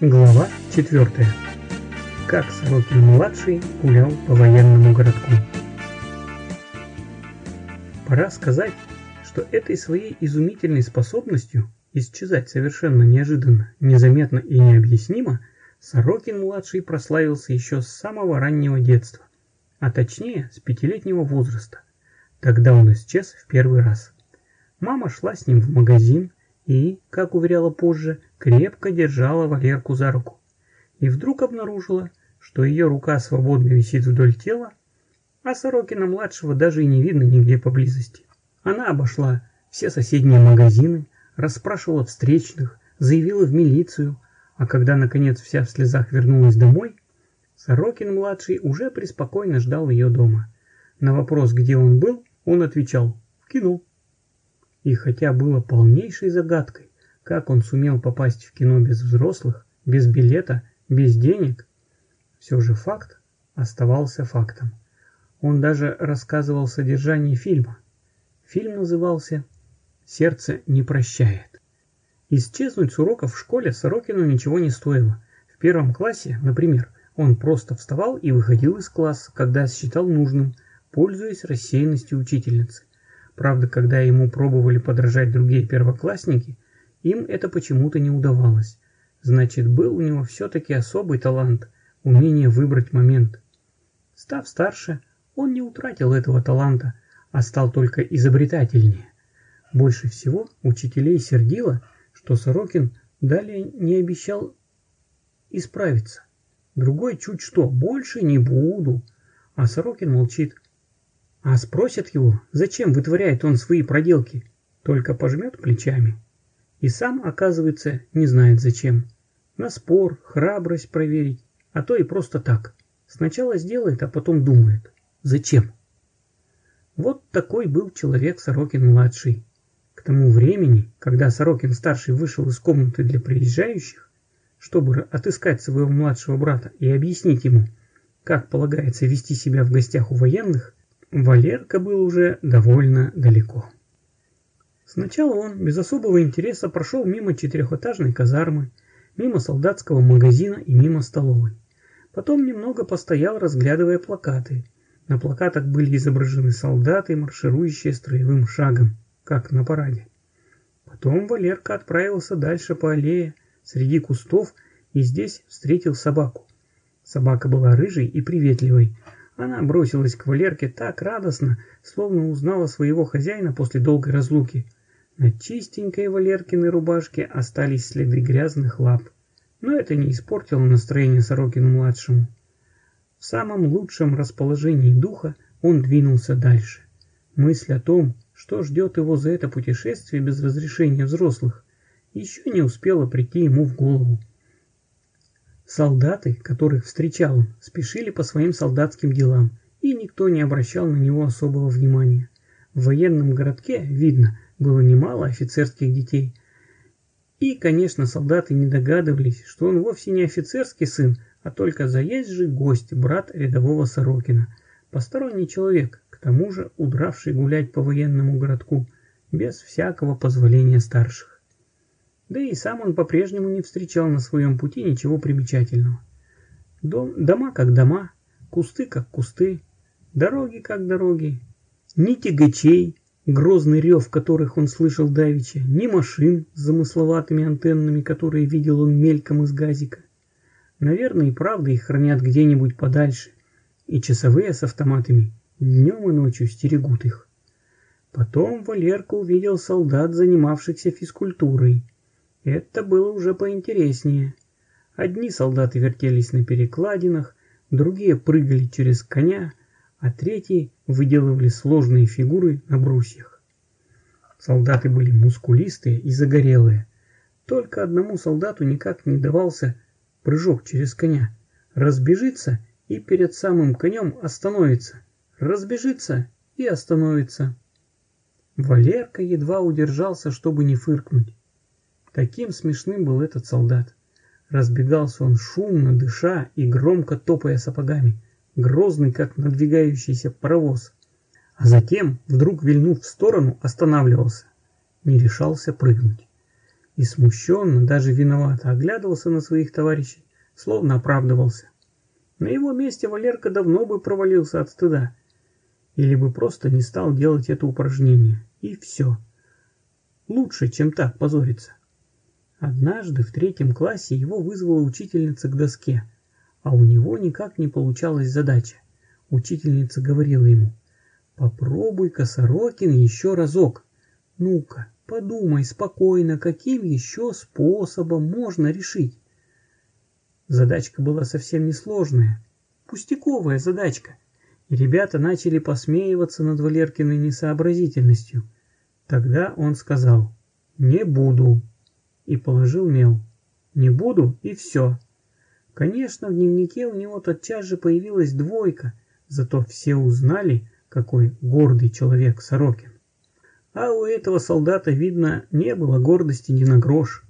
Глава 4. Как Сорокин-младший гулял по военному городку. Пора сказать, что этой своей изумительной способностью исчезать совершенно неожиданно, незаметно и необъяснимо Сорокин-младший прославился еще с самого раннего детства, а точнее с пятилетнего возраста. Тогда он исчез в первый раз. Мама шла с ним в магазин, и, как уверяла позже, крепко держала Валерку за руку. И вдруг обнаружила, что ее рука свободно висит вдоль тела, а Сорокина-младшего даже и не видно нигде поблизости. Она обошла все соседние магазины, расспрашивала встречных, заявила в милицию, а когда, наконец, вся в слезах вернулась домой, Сорокин-младший уже преспокойно ждал ее дома. На вопрос, где он был, он отвечал «в кино». И хотя было полнейшей загадкой, как он сумел попасть в кино без взрослых, без билета, без денег, все же факт оставался фактом. Он даже рассказывал содержание фильма. Фильм назывался «Сердце не прощает». Исчезнуть с уроков в школе Сорокину ничего не стоило. В первом классе, например, он просто вставал и выходил из класса, когда считал нужным, пользуясь рассеянностью учительницы. Правда, когда ему пробовали подражать другие первоклассники, им это почему-то не удавалось. Значит, был у него все-таки особый талант, умение выбрать момент. Став старше, он не утратил этого таланта, а стал только изобретательнее. Больше всего учителей сердило, что Сорокин далее не обещал исправиться. Другой чуть что, больше не буду. А Сорокин молчит. А спросят его, зачем вытворяет он свои проделки, только пожмет плечами. И сам, оказывается, не знает зачем. На спор, храбрость проверить, а то и просто так. Сначала сделает, а потом думает. Зачем? Вот такой был человек Сорокин-младший. К тому времени, когда Сорокин-старший вышел из комнаты для приезжающих, чтобы отыскать своего младшего брата и объяснить ему, как полагается вести себя в гостях у военных, Валерка был уже довольно далеко. Сначала он без особого интереса прошел мимо четырехэтажной казармы, мимо солдатского магазина и мимо столовой. Потом немного постоял, разглядывая плакаты. На плакатах были изображены солдаты, марширующие строевым шагом, как на параде. Потом Валерка отправился дальше по аллее, среди кустов, и здесь встретил собаку. Собака была рыжей и приветливой, она бросилась к Валерке так радостно, словно узнала своего хозяина после долгой разлуки. На чистенькой Валеркиной рубашке остались следы грязных лап. Но это не испортило настроение Сорокину-младшему. В самом лучшем расположении духа он двинулся дальше. Мысль о том, что ждет его за это путешествие без разрешения взрослых, еще не успела прийти ему в голову. Солдаты, которых встречал он, спешили по своим солдатским делам, и никто не обращал на него особого внимания. В военном городке, видно, было немало офицерских детей. И, конечно, солдаты не догадывались, что он вовсе не офицерский сын, а только заезжий гость, брат рядового Сорокина, посторонний человек, к тому же удравший гулять по военному городку, без всякого позволения старших. Да и сам он по-прежнему не встречал на своем пути ничего примечательного. Дом, дома как дома, кусты как кусты, дороги как дороги, ни тягачей, грозный рев которых он слышал давеча, ни машин с замысловатыми антеннами, которые видел он мельком из газика. Наверное, и правда их хранят где-нибудь подальше, и часовые с автоматами днем и ночью стерегут их. Потом Валерка увидел солдат, занимавшихся физкультурой, это было уже поинтереснее. Одни солдаты вертелись на перекладинах, другие прыгали через коня, а третьи выделывали сложные фигуры на брусьях. Солдаты были мускулистые и загорелые. Только одному солдату никак не давался прыжок через коня. Разбежится и перед самым конем остановится. Разбежится и остановится. Валерка едва удержался, чтобы не фыркнуть. Таким смешным был этот солдат. Разбегался он шумно, дыша и громко топая сапогами, грозный, как надвигающийся паровоз. А затем, вдруг вильнув в сторону, останавливался. Не решался прыгнуть. и смущенно, даже виновато оглядывался на своих товарищей, словно оправдывался. На его месте Валерка давно бы провалился от стыда, или бы просто не стал делать это упражнение, и все. Лучше, чем так позориться. Однажды в третьем классе его вызвала учительница к доске, а у него никак не получалась задача. Учительница говорила ему, попробуй-ка, Сорокин, еще разок. Ну-ка, подумай спокойно, каким еще способом можно решить. Задачка была совсем несложная, пустяковая задачка, и ребята начали посмеиваться над Валеркиной несообразительностью. Тогда он сказал «Не буду» и положил мел. «Не буду» и все. Конечно, в дневнике у него тотчас же появилась двойка, зато все узнали, какой гордый человек Сорокин. А у этого солдата, видно, не было гордости ни на грош.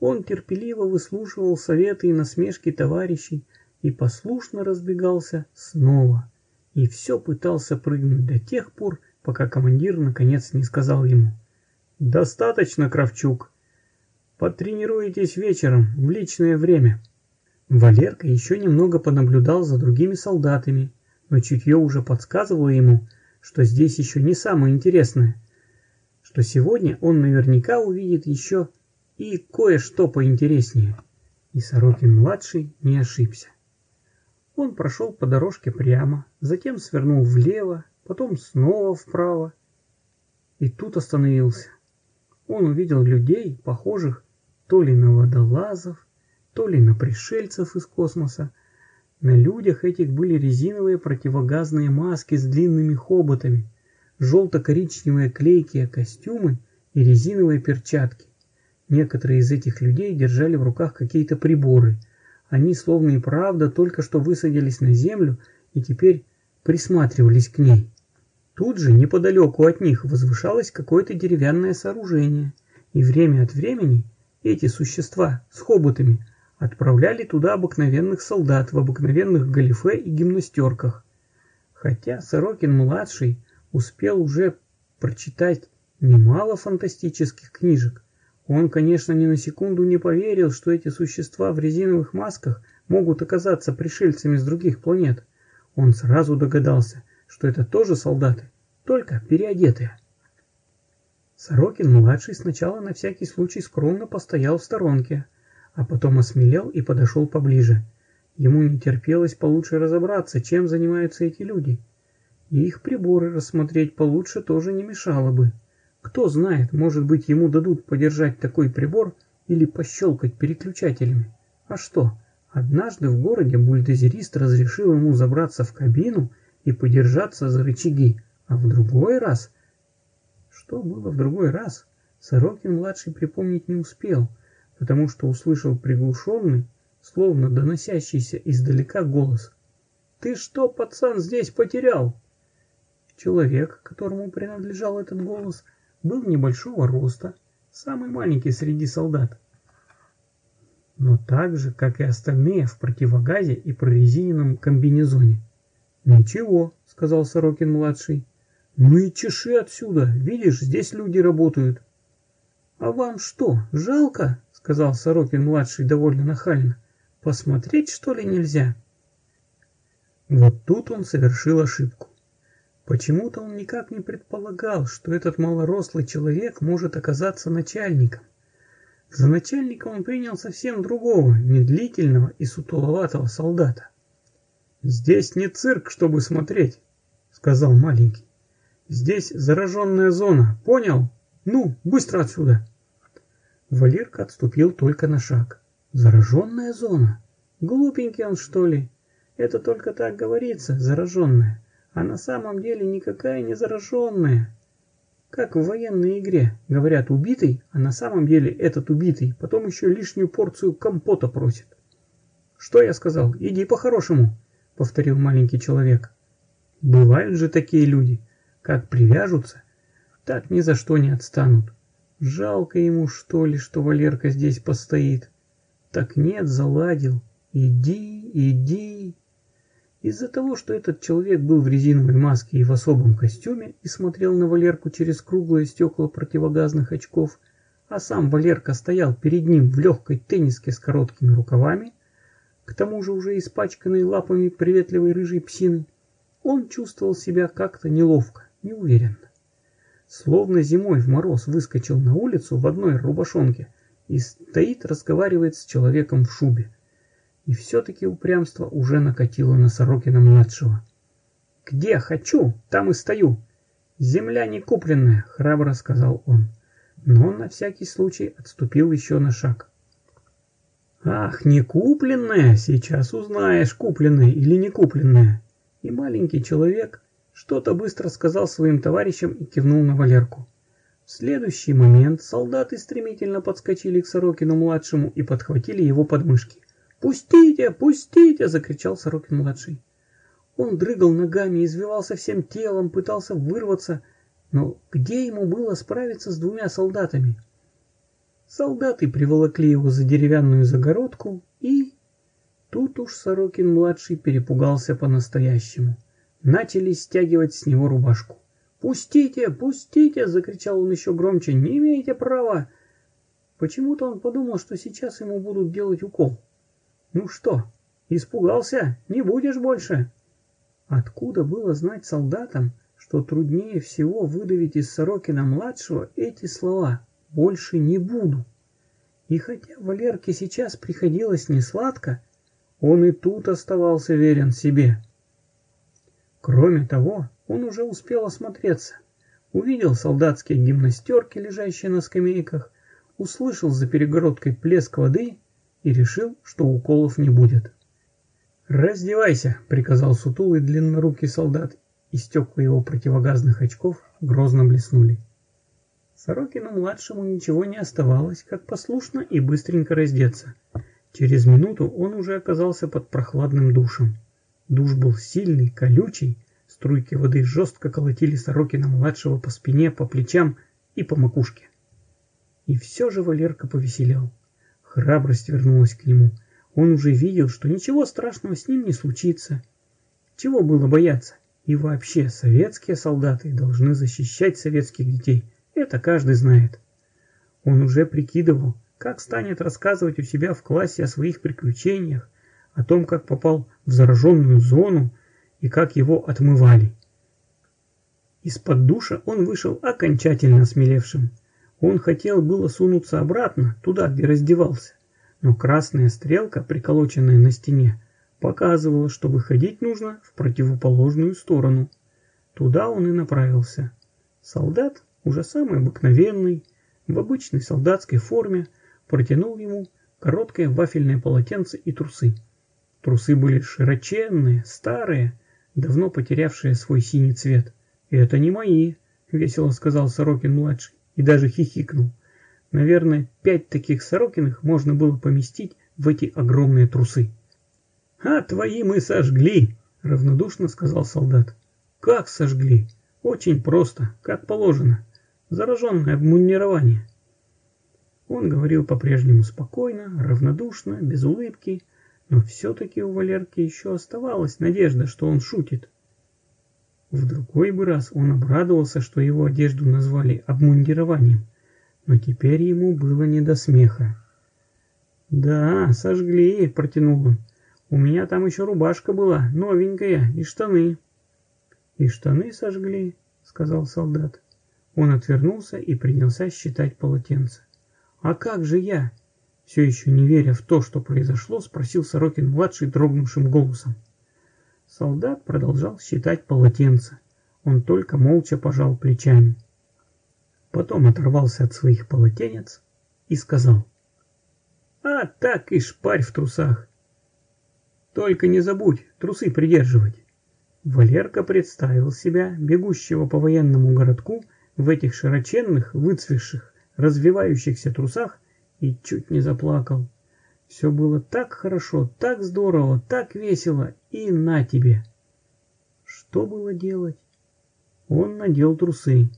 Он терпеливо выслушивал советы и насмешки товарищей и послушно разбегался снова. И все пытался прыгнуть до тех пор, пока командир наконец не сказал ему. «Достаточно, Кравчук. Потренируйтесь вечером, в личное время». Валерка еще немного понаблюдал за другими солдатами, но чутье уже подсказывало ему, что здесь еще не самое интересное, что сегодня он наверняка увидит еще и кое-что поинтереснее. И Сорокин-младший не ошибся. Он прошел по дорожке прямо, затем свернул влево, потом снова вправо. И тут остановился. Он увидел людей, похожих то ли на водолазов, то ли на пришельцев из космоса. На людях этих были резиновые противогазные маски с длинными хоботами, желто-коричневые клейкие костюмы и резиновые перчатки. Некоторые из этих людей держали в руках какие-то приборы. Они словно и правда только что высадились на землю и теперь присматривались к ней. Тут же, неподалеку от них, возвышалось какое-то деревянное сооружение, и время от времени эти существа с хоботами отправляли туда обыкновенных солдат в обыкновенных галифе и гимнастерках. Хотя Сорокин-младший успел уже прочитать немало фантастических книжек, он, конечно, ни на секунду не поверил, что эти существа в резиновых масках могут оказаться пришельцами с других планет. Он сразу догадался, что это тоже солдаты, только переодетые. Сорокин-младший сначала на всякий случай скромно постоял в сторонке, а потом осмелел и подошел поближе. Ему не терпелось получше разобраться, чем занимаются эти люди. И их приборы рассмотреть получше тоже не мешало бы. Кто знает, может быть ему дадут подержать такой прибор или пощелкать переключателями. А что, однажды в городе бульдозерист разрешил ему забраться в кабину и подержаться за рычаги, а в другой раз... Что было в другой раз, Сорокин-младший припомнить не успел, потому что услышал приглушенный, словно доносящийся издалека голос. «Ты что, пацан, здесь потерял?» Человек, которому принадлежал этот голос, — был небольшого роста, самый маленький среди солдат. Но так же, как и остальные в противогазе и прорезиненном комбинезоне. «Ничего», — сказал Сорокин-младший. «Ну и чеши отсюда, видишь, здесь люди работают». «А вам что, жалко?» — сказал Сорокин-младший довольно нахально. «Посмотреть, что ли, нельзя?» Вот тут он совершил ошибку. Почему-то он никак не предполагал, что этот малорослый человек может оказаться начальником. За начальника он принял совсем другого, медлительного и сутуловатого солдата. «Здесь не цирк, чтобы смотреть», — сказал маленький. «Здесь зараженная зона, понял? Ну, быстро отсюда!» Валерка отступил только на шаг. «Зараженная зона? Глупенький он, что ли? Это только так говорится, зараженная а на самом деле никакая не зараженная. Как в военной игре. Говорят убитый, а на самом деле этот убитый потом еще лишнюю порцию компота просит. «Что я сказал? Иди по-хорошему», — повторил маленький человек. «Бывают же такие люди. Как привяжутся, так ни за что не отстанут. Жалко ему, что ли, что Валерка здесь постоит. Так нет, заладил. Иди, иди, из-за того, что этот человек был в резиновой маске и в особом костюме и смотрел на Валерку через круглые стекла противогазных очков, а сам Валерка стоял перед ним в легкой тенниске с короткими рукавами, к тому же уже испачканной лапами приветливой рыжей псины, он чувствовал себя как-то неловко, неуверенно. Словно зимой в мороз выскочил на улицу в одной рубашонке и стоит, разговаривает с человеком в шубе. И все-таки упрямство уже накатило на Сорокина-младшего. «Где хочу, там и стою. Земля не купленная», — храбро сказал он. Но он на всякий случай отступил еще на шаг. «Ах, не купленная! Сейчас узнаешь, купленная или не купленная!» И маленький человек что-то быстро сказал своим товарищам и кивнул на Валерку. В следующий момент солдаты стремительно подскочили к Сорокину-младшему и подхватили его подмышки. «Пустите! Пустите!» – закричал Сорокин-младший. Он дрыгал ногами, извивался всем телом, пытался вырваться, но где ему было справиться с двумя солдатами? Солдаты приволокли его за деревянную загородку и... Тут уж Сорокин-младший перепугался по-настоящему. Начали стягивать с него рубашку. «Пустите! Пустите!» — закричал он еще громче. «Не имеете права!» Почему-то он подумал, что сейчас ему будут делать укол. Ну что, испугался? Не будешь больше? Откуда было знать солдатам, что труднее всего выдавить из Сорокина-младшего эти слова «больше не буду»? И хотя Валерке сейчас приходилось несладко, он и тут оставался верен себе. Кроме того, он уже успел осмотреться. Увидел солдатские гимнастерки, лежащие на скамейках, услышал за перегородкой плеск воды и решил, что уколов не будет. «Раздевайся!» — приказал сутулый длиннорукий солдат, и стекла его противогазных очков грозно блеснули. Сорокину-младшему ничего не оставалось, как послушно и быстренько раздеться. Через минуту он уже оказался под прохладным душем. Душ был сильный, колючий, струйки воды жестко колотили Сорокина-младшего по спине, по плечам и по макушке. И все же Валерка повеселел. Храбрость вернулась к нему. Он уже видел, что ничего страшного с ним не случится. Чего было бояться? И вообще, советские солдаты должны защищать советских детей. Это каждый знает. Он уже прикидывал, как станет рассказывать у себя в классе о своих приключениях, о том, как попал в зараженную зону и как его отмывали. Из-под душа он вышел окончательно осмелевшим. Он хотел было сунуться обратно, туда, где раздевался, но красная стрелка, приколоченная на стене, показывала, что выходить нужно в противоположную сторону. Туда он и направился. Солдат, уже самый обыкновенный, в обычной солдатской форме, протянул ему короткое вафельное полотенце и трусы. Трусы были широченные, старые, давно потерявшие свой синий цвет. «Это не мои», — весело сказал Сорокин-младший и даже хихикнул. Наверное, пять таких Сорокиных можно было поместить в эти огромные трусы. «А твои мы сожгли!» — равнодушно сказал солдат. «Как сожгли? Очень просто, как положено. Зараженное обмунирование». Он говорил по-прежнему спокойно, равнодушно, без улыбки, но все-таки у Валерки еще оставалась надежда, что он шутит. В другой бы раз он обрадовался, что его одежду назвали обмундированием, но теперь ему было не до смеха. «Да, сожгли», — протянул он. «У меня там еще рубашка была, новенькая, и штаны». «И штаны сожгли», — сказал солдат. Он отвернулся и принялся считать полотенца. «А как же я?» Все еще не веря в то, что произошло, спросил Сорокин-младший дрогнувшим голосом. Солдат продолжал считать полотенца. Он только молча пожал плечами. Потом оторвался от своих полотенец и сказал. «А так и шпарь в трусах. Только не забудь трусы придерживать». Валерка представил себя, бегущего по военному городку, в этих широченных, выцвевших, развивающихся трусах и чуть не заплакал. Все было так хорошо, так здорово, так весело, и на тебе. Что было делать? Он надел трусы.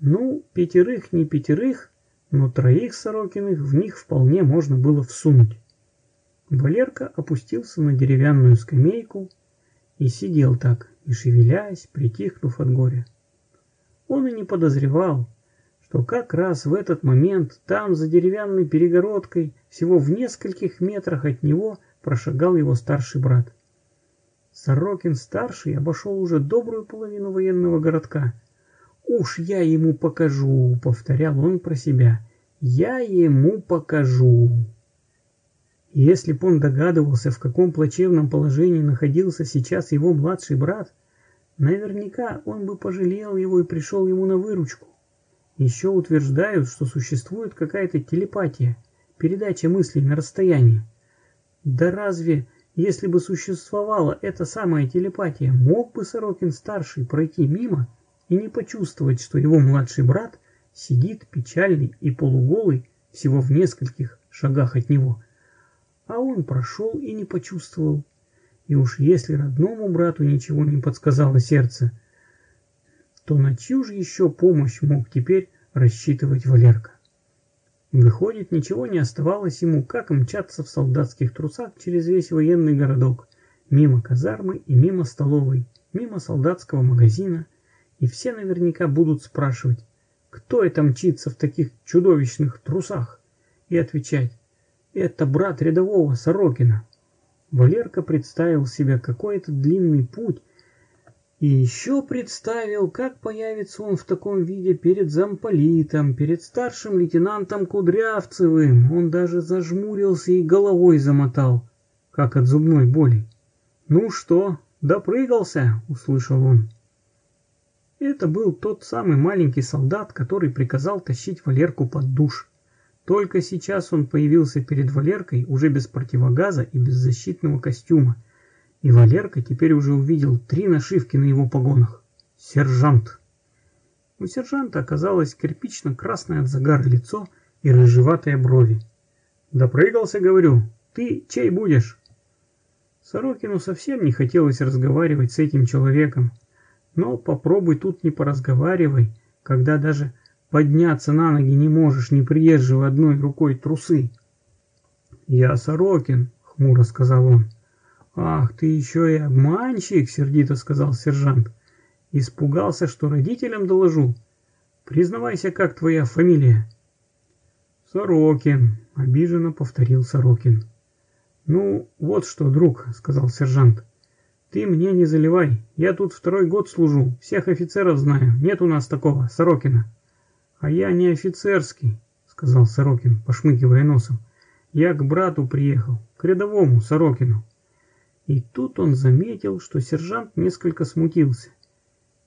Ну, пятерых не пятерых, но троих Сорокиных в них вполне можно было всунуть. Валерка опустился на деревянную скамейку и сидел так, не шевелясь, притихнув от горя. Он и не подозревал, что как раз в этот момент там, за деревянной перегородкой, всего в нескольких метрах от него, прошагал его старший брат. Сорокин-старший обошел уже добрую половину военного городка. «Уж я ему покажу», — повторял он про себя, — «я ему покажу». Если б он догадывался, в каком плачевном положении находился сейчас его младший брат, наверняка он бы пожалел его и пришел ему на выручку. Еще утверждают, что существует какая-то телепатия, передача мыслей на расстоянии. Да разве если бы существовала эта самая телепатия, мог бы Сорокин-старший пройти мимо и не почувствовать, что его младший брат сидит печальный и полуголый всего в нескольких шагах от него. А он прошел и не почувствовал. И уж если родному брату ничего не подсказало сердце, то на чью же еще помощь мог теперь рассчитывать Валерка? Выходит, ничего не оставалось ему, как мчаться в солдатских трусах через весь военный городок, мимо казармы и мимо столовой, мимо солдатского магазина, и все наверняка будут спрашивать, кто это мчится в таких чудовищных трусах, и отвечать, это брат рядового Сорокина. Валерка представил себе какой-то длинный путь, и еще представил, как появится он в таком виде перед замполитом, перед старшим лейтенантом Кудрявцевым. Он даже зажмурился и головой замотал, как от зубной боли. «Ну что, допрыгался?» — услышал он. Это был тот самый маленький солдат, который приказал тащить Валерку под душ. Только сейчас он появился перед Валеркой уже без противогаза и без защитного костюма — и Валерка теперь уже увидел три нашивки на его погонах. Сержант. У сержанта оказалось кирпично-красное от загара лицо и рыжеватые брови. «Допрыгался, говорю. Ты чей будешь?» Сорокину совсем не хотелось разговаривать с этим человеком. Но попробуй тут не поразговаривай, когда даже подняться на ноги не можешь, не придерживая одной рукой трусы. «Я Сорокин», — хмуро сказал он. «Ах, ты еще и обманщик!» — сердито сказал сержант. «Испугался, что родителям доложу. Признавайся, как твоя фамилия?» «Сорокин», — обиженно повторил Сорокин. «Ну, вот что, друг», — сказал сержант. «Ты мне не заливай. Я тут второй год служу, всех офицеров знаю. Нет у нас такого, Сорокина». «А я не офицерский», — сказал Сорокин, пошмыкивая носом. «Я к брату приехал, к рядовому Сорокину». И тут он заметил, что сержант несколько смутился.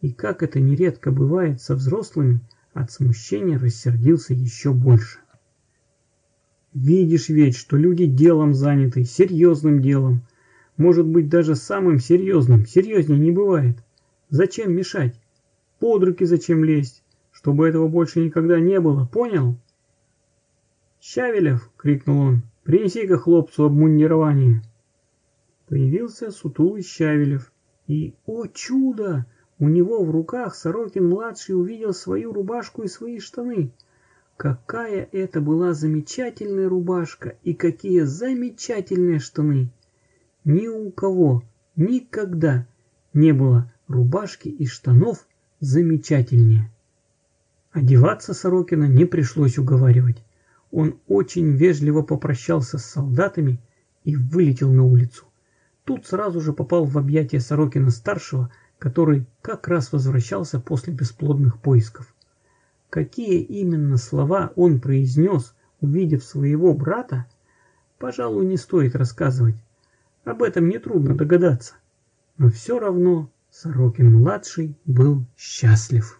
И как это нередко бывает со взрослыми, от смущения рассердился еще больше. Видишь ведь, что люди делом заняты, серьезным делом. Может быть, даже самым серьезным, серьезнее не бывает. Зачем мешать? Под руки зачем лезть? Чтобы этого больше никогда не было, понял? «Щавелев!» — крикнул он. «Принеси-ка хлопцу обмундирование!» Появился сутулый Щавелев. И, о чудо! У него в руках Сорокин-младший увидел свою рубашку и свои штаны. Какая это была замечательная рубашка и какие замечательные штаны! Ни у кого никогда не было рубашки и штанов замечательнее. Одеваться Сорокина не пришлось уговаривать. Он очень вежливо попрощался с солдатами и вылетел на улицу. Тут сразу же попал в объятия Сорокина-старшего, который как раз возвращался после бесплодных поисков. Какие именно слова он произнес, увидев своего брата, пожалуй, не стоит рассказывать. Об этом нетрудно догадаться. Но все равно Сорокин-младший был счастлив.